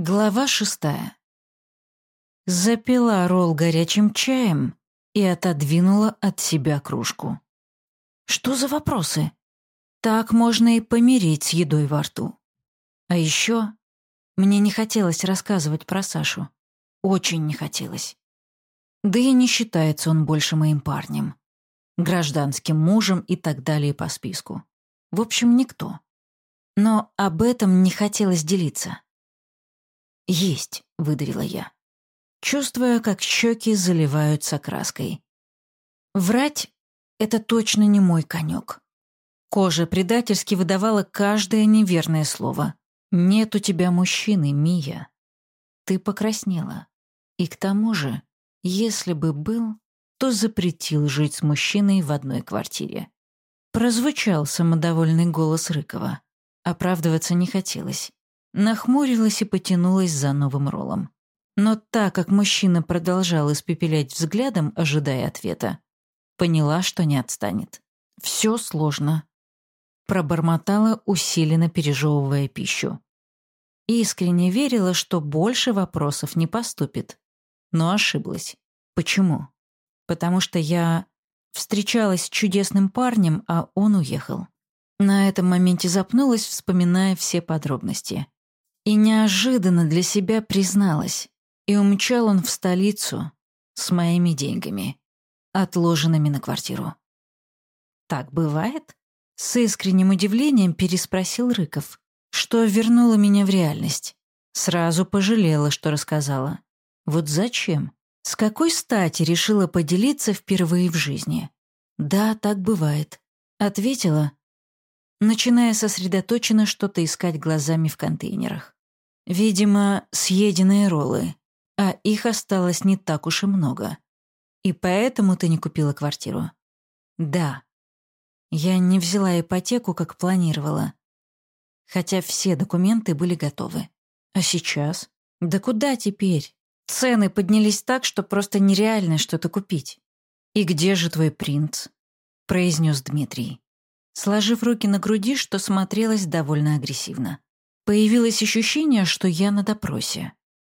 Глава шестая. Запила ролл горячим чаем и отодвинула от себя кружку. Что за вопросы? Так можно и помереть с едой во рту. А еще мне не хотелось рассказывать про Сашу. Очень не хотелось. Да и не считается он больше моим парнем. Гражданским мужем и так далее по списку. В общем, никто. Но об этом не хотелось делиться. «Есть», — выдавила я, чувствуя, как щеки заливаются краской. Врать — это точно не мой конек. Кожа предательски выдавала каждое неверное слово. «Нет у тебя мужчины, Мия». Ты покраснела. И к тому же, если бы был, то запретил жить с мужчиной в одной квартире. Прозвучал самодовольный голос Рыкова. Оправдываться не хотелось. Нахмурилась и потянулась за новым роллом. Но так как мужчина продолжал испепелять взглядом, ожидая ответа, поняла, что не отстанет. Все сложно. Пробормотала, усиленно пережевывая пищу. Искренне верила, что больше вопросов не поступит. Но ошиблась. Почему? Потому что я встречалась с чудесным парнем, а он уехал. На этом моменте запнулась, вспоминая все подробности. И неожиданно для себя призналась. И умчал он в столицу с моими деньгами, отложенными на квартиру. «Так бывает?» С искренним удивлением переспросил Рыков, что вернуло меня в реальность. Сразу пожалела, что рассказала. Вот зачем? С какой стати решила поделиться впервые в жизни? «Да, так бывает», — ответила, начиная сосредоточенно что-то искать глазами в контейнерах. Видимо, съеденные роллы, а их осталось не так уж и много. И поэтому ты не купила квартиру? Да. Я не взяла ипотеку, как планировала. Хотя все документы были готовы. А сейчас? Да куда теперь? Цены поднялись так, что просто нереально что-то купить. «И где же твой принц?» — произнес Дмитрий, сложив руки на груди, что смотрелось довольно агрессивно. Появилось ощущение, что я на допросе.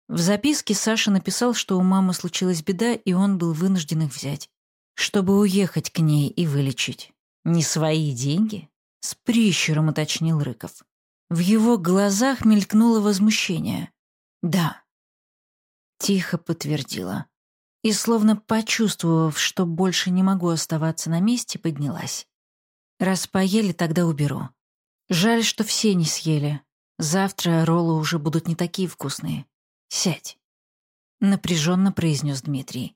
В записке Саша написал, что у мамы случилась беда, и он был вынужден их взять, чтобы уехать к ней и вылечить. «Не свои деньги?» — с прищуром уточнил Рыков. В его глазах мелькнуло возмущение. «Да». Тихо подтвердила. И, словно почувствовав, что больше не могу оставаться на месте, поднялась. Раз поели, тогда уберу. Жаль, что все не съели. Завтра роллы уже будут не такие вкусные. Сядь. Напряженно произнес Дмитрий.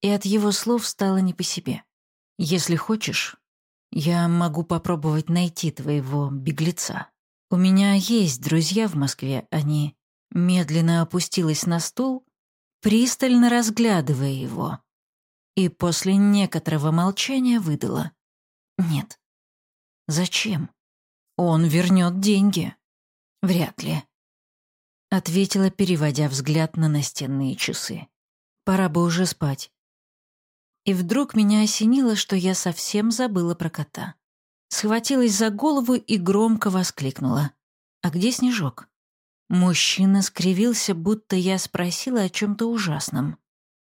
И от его слов стало не по себе. Если хочешь, я могу попробовать найти твоего беглеца. У меня есть друзья в Москве, они... Медленно опустилась на стул, пристально разглядывая его. И после некоторого молчания выдала. Нет. Зачем? Он вернет деньги. «Вряд ли», — ответила, переводя взгляд на настенные часы. «Пора бы уже спать». И вдруг меня осенило, что я совсем забыла про кота. Схватилась за голову и громко воскликнула. «А где Снежок?» Мужчина скривился, будто я спросила о чем-то ужасном.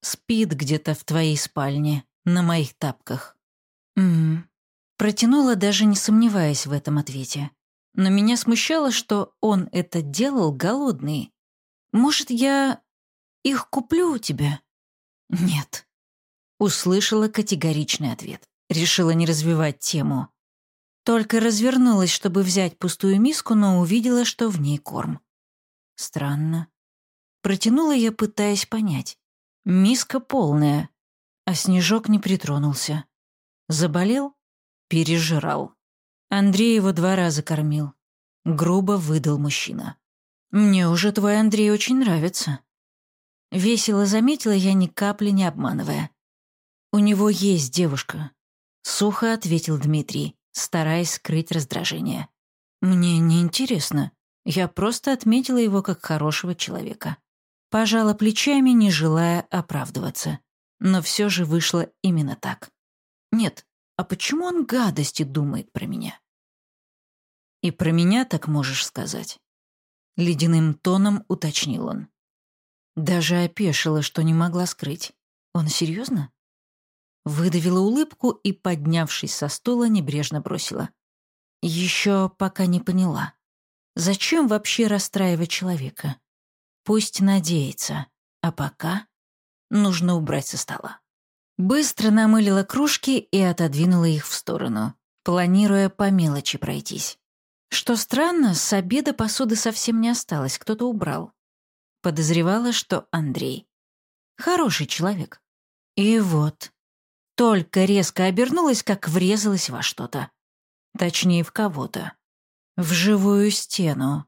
«Спит где-то в твоей спальне, на моих тапках». «М-м». Протянула, даже не сомневаясь в этом ответе но меня смущало, что он это делал голодный. «Может, я их куплю у тебя?» «Нет». Услышала категоричный ответ. Решила не развивать тему. Только развернулась, чтобы взять пустую миску, но увидела, что в ней корм. Странно. Протянула я, пытаясь понять. Миска полная, а снежок не притронулся. Заболел? Пережрал. Андрей его два раза кормил. Грубо выдал мужчина. «Мне уже твой Андрей очень нравится». Весело заметила я, ни капли не обманывая. «У него есть девушка», — сухо ответил Дмитрий, стараясь скрыть раздражение. «Мне не интересно. Я просто отметила его как хорошего человека». Пожала плечами, не желая оправдываться. Но все же вышло именно так. «Нет, а почему он гадости думает про меня?» И про меня так можешь сказать. — ледяным тоном уточнил он. Даже опешила, что не могла скрыть. Он серьезно? Выдавила улыбку и, поднявшись со стула, небрежно бросила. Еще пока не поняла. Зачем вообще расстраивать человека? Пусть надеется, а пока нужно убрать со стола. Быстро намылила кружки и отодвинула их в сторону, планируя по мелочи пройтись. Что странно, с обеда посуды совсем не осталось, кто-то убрал. Подозревала, что Андрей. Хороший человек. И вот, только резко обернулась, как врезалась во что-то. Точнее, в кого-то. В живую стену.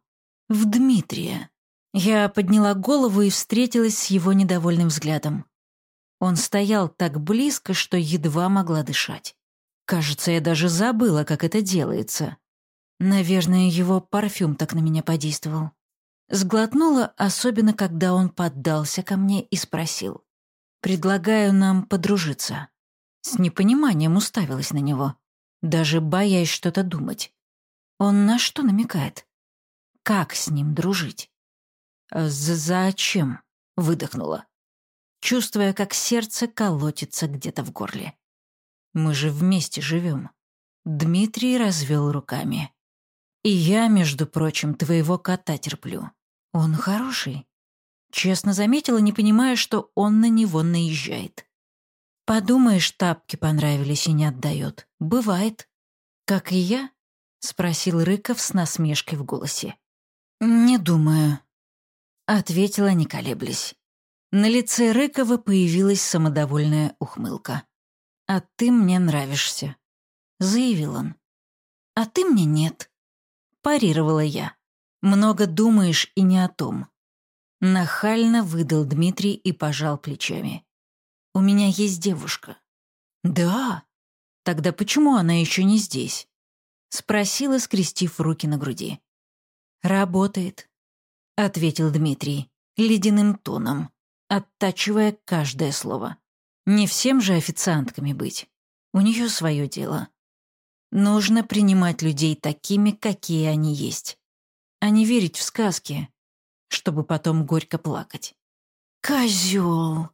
В Дмитрия. Я подняла голову и встретилась с его недовольным взглядом. Он стоял так близко, что едва могла дышать. Кажется, я даже забыла, как это делается. Наверное, его парфюм так на меня подействовал. Сглотнула, особенно когда он поддался ко мне и спросил. «Предлагаю нам подружиться». С непониманием уставилась на него, даже боясь что-то думать. Он на что намекает? Как с ним дружить? «Зачем?» — выдохнула, чувствуя, как сердце колотится где-то в горле. «Мы же вместе живем». Дмитрий развел руками. И я, между прочим, твоего кота терплю. Он хороший. Честно заметила, не понимая, что он на него наезжает. Подумаешь, тапки понравились и не отдает. Бывает. Как и я? Спросил Рыков с насмешкой в голосе. Не думаю. Ответила, не колеблясь. На лице Рыкова появилась самодовольная ухмылка. «А ты мне нравишься», — заявил он. «А ты мне нет», парировала я. «Много думаешь и не о том». Нахально выдал Дмитрий и пожал плечами. «У меня есть девушка». «Да? Тогда почему она еще не здесь?» Спросила, скрестив руки на груди. «Работает», — ответил Дмитрий ледяным тоном, оттачивая каждое слово. «Не всем же официантками быть. У нее свое дело. Нужно принимать людей такими, какие они есть, а не верить в сказки, чтобы потом горько плакать. «Козёл!»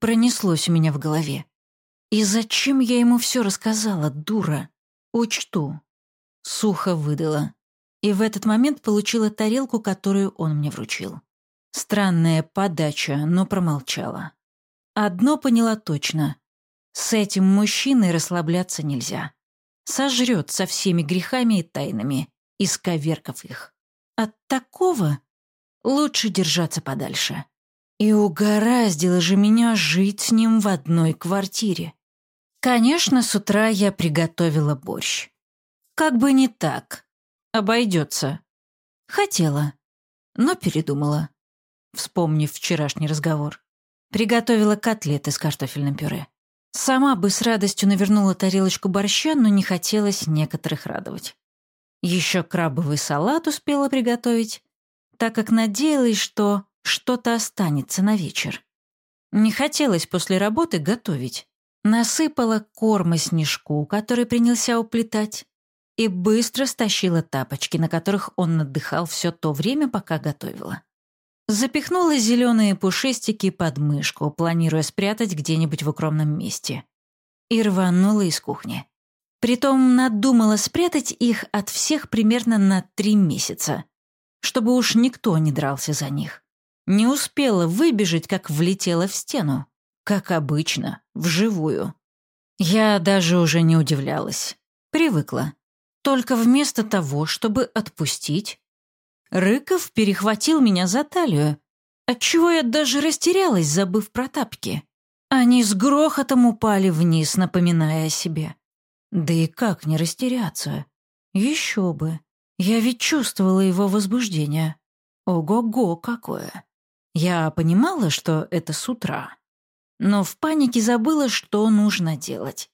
Пронеслось у меня в голове. «И зачем я ему все рассказала, дура? Учту». Сухо выдала. И в этот момент получила тарелку, которую он мне вручил. Странная подача, но промолчала. Одно поняла точно. С этим мужчиной расслабляться нельзя сожрет со всеми грехами и тайнами, исковеркав их. От такого лучше держаться подальше. И угораздило же меня жить с ним в одной квартире. Конечно, с утра я приготовила борщ. Как бы не так. Обойдется. Хотела, но передумала, вспомнив вчерашний разговор. Приготовила котлеты с картофельным пюре. Сама бы с радостью навернула тарелочку борща, но не хотелось некоторых радовать. Еще крабовый салат успела приготовить, так как надеялась, что что-то останется на вечер. Не хотелось после работы готовить. Насыпала корма снежку, который принялся уплетать, и быстро стащила тапочки, на которых он отдыхал все то время, пока готовила. Запихнула зеленые пушистики под мышку, планируя спрятать где-нибудь в укромном месте. И рванула из кухни. Притом надумала спрятать их от всех примерно на три месяца, чтобы уж никто не дрался за них. Не успела выбежать, как влетела в стену. Как обычно, вживую. Я даже уже не удивлялась. Привыкла. Только вместо того, чтобы отпустить, Рыков перехватил меня за талию, отчего я даже растерялась, забыв про тапки. Они с грохотом упали вниз, напоминая о себе. Да и как не растеряться? Еще бы. Я ведь чувствовала его возбуждение. Ого-го какое. Я понимала, что это с утра. Но в панике забыла, что нужно делать.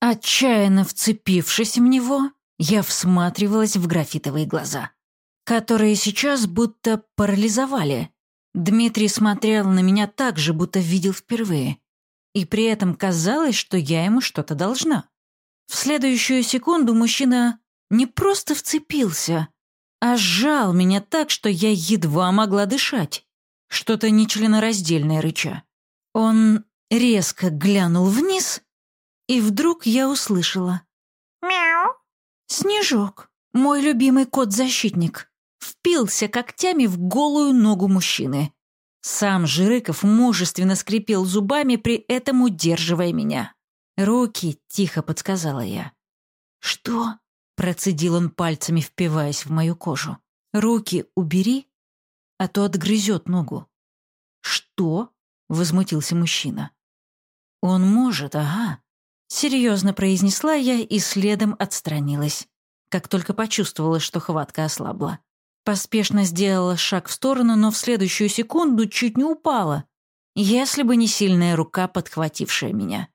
Отчаянно вцепившись в него, я всматривалась в графитовые глаза которые сейчас будто парализовали. Дмитрий смотрел на меня так же, будто видел впервые. И при этом казалось, что я ему что-то должна. В следующую секунду мужчина не просто вцепился, а сжал меня так, что я едва могла дышать. Что-то нечленораздельное рыча. Он резко глянул вниз, и вдруг я услышала. «Мяу!» Снежок, мой любимый кот-защитник, впился когтями в голую ногу мужчины. Сам Жирыков мужественно скрипел зубами, при этом удерживая меня. «Руки», — тихо подсказала я. «Что?» — процедил он пальцами, впиваясь в мою кожу. «Руки убери, а то отгрызет ногу». «Что?» — возмутился мужчина. «Он может, ага», — серьезно произнесла я и следом отстранилась, как только почувствовала, что хватка ослабла. Поспешно сделала шаг в сторону, но в следующую секунду чуть не упала, если бы не сильная рука, подхватившая меня.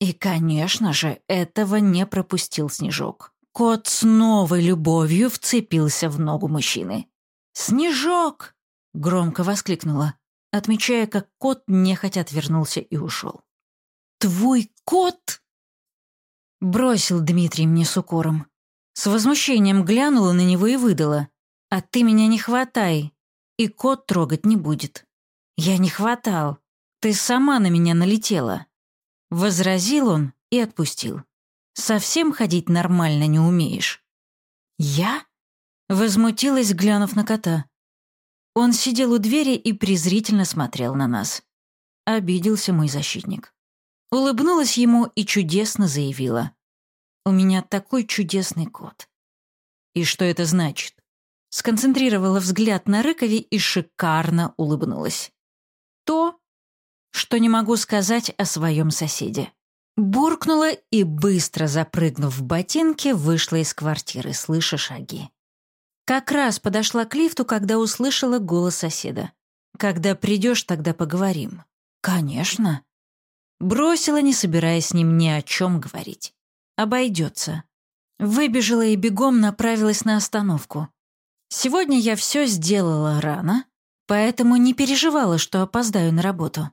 И, конечно же, этого не пропустил Снежок. Кот с новой любовью вцепился в ногу мужчины. «Снежок!» — громко воскликнула, отмечая, как кот нехотя отвернулся и ушел. «Твой кот?» Бросил Дмитрий мне с укором. С возмущением глянула на него и выдала. «А ты меня не хватай, и кот трогать не будет». «Я не хватал. Ты сама на меня налетела». Возразил он и отпустил. «Совсем ходить нормально не умеешь». «Я?» Возмутилась, глянув на кота. Он сидел у двери и презрительно смотрел на нас. Обиделся мой защитник. Улыбнулась ему и чудесно заявила. «У меня такой чудесный кот». «И что это значит?» Сконцентрировала взгляд на Рыкове и шикарно улыбнулась. «То, что не могу сказать о своем соседе». Буркнула и, быстро запрыгнув в ботинки, вышла из квартиры, слыша шаги. Как раз подошла к лифту, когда услышала голос соседа. «Когда придешь, тогда поговорим». «Конечно». Бросила, не собираясь с ним ни о чем говорить. Обойдется. Выбежала и бегом направилась на остановку. Сегодня я все сделала рано, поэтому не переживала, что опоздаю на работу.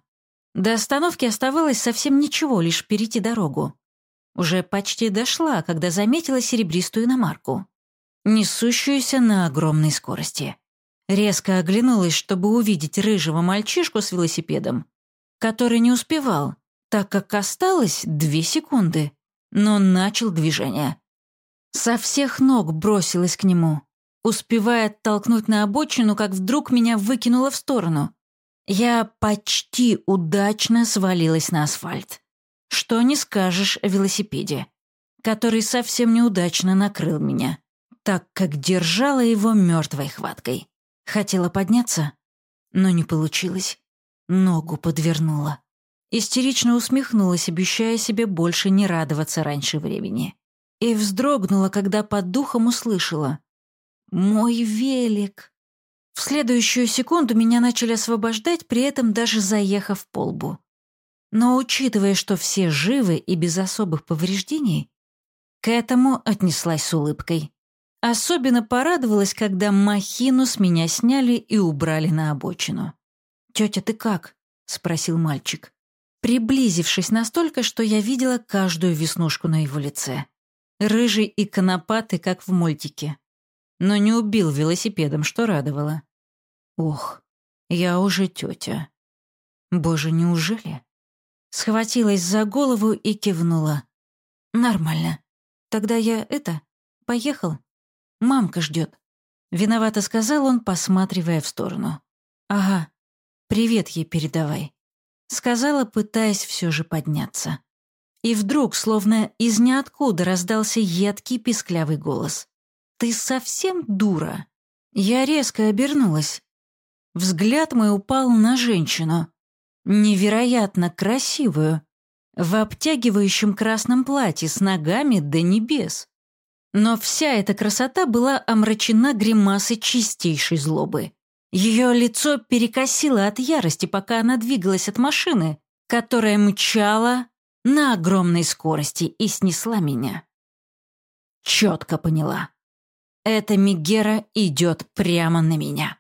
До остановки оставалось совсем ничего, лишь перейти дорогу. Уже почти дошла, когда заметила серебристую иномарку, несущуюся на огромной скорости. Резко оглянулась, чтобы увидеть рыжего мальчишку с велосипедом, который не успевал, так как осталось две секунды, но начал движение. Со всех ног бросилась к нему, успевая оттолкнуть на обочину, как вдруг меня выкинуло в сторону. Я почти удачно свалилась на асфальт. Что не скажешь о велосипеде, который совсем неудачно накрыл меня, так как держала его мертвой хваткой. Хотела подняться, но не получилось. Ногу подвернула. Истерично усмехнулась, обещая себе больше не радоваться раньше времени. И вздрогнула, когда под духом услышала. «Мой велик!» В следующую секунду меня начали освобождать, при этом даже заехав по лбу. Но учитывая, что все живы и без особых повреждений, к этому отнеслась с улыбкой. Особенно порадовалась, когда махину с меня сняли и убрали на обочину. «Тетя, ты как?» — спросил мальчик, приблизившись настолько, что я видела каждую веснушку на его лице. Рыжий и конопатый, как в мультике. Но не убил велосипедом, что радовало. Ох, я уже тетя. Боже, неужели? Схватилась за голову и кивнула. Нормально. Тогда я это, поехал. Мамка ждет. Виновато сказал он, посматривая в сторону. Ага, привет ей передавай. Сказала, пытаясь все же подняться. И вдруг, словно из ниоткуда, раздался едкий писклявый голос. «Ты совсем дура?» Я резко обернулась. Взгляд мой упал на женщину. Невероятно красивую. В обтягивающем красном платье с ногами до небес. Но вся эта красота была омрачена гримасой чистейшей злобы. Ее лицо перекосило от ярости, пока она двигалась от машины, которая мчала на огромной скорости и снесла меня. Четко поняла. Эта Мигера идет прямо на меня.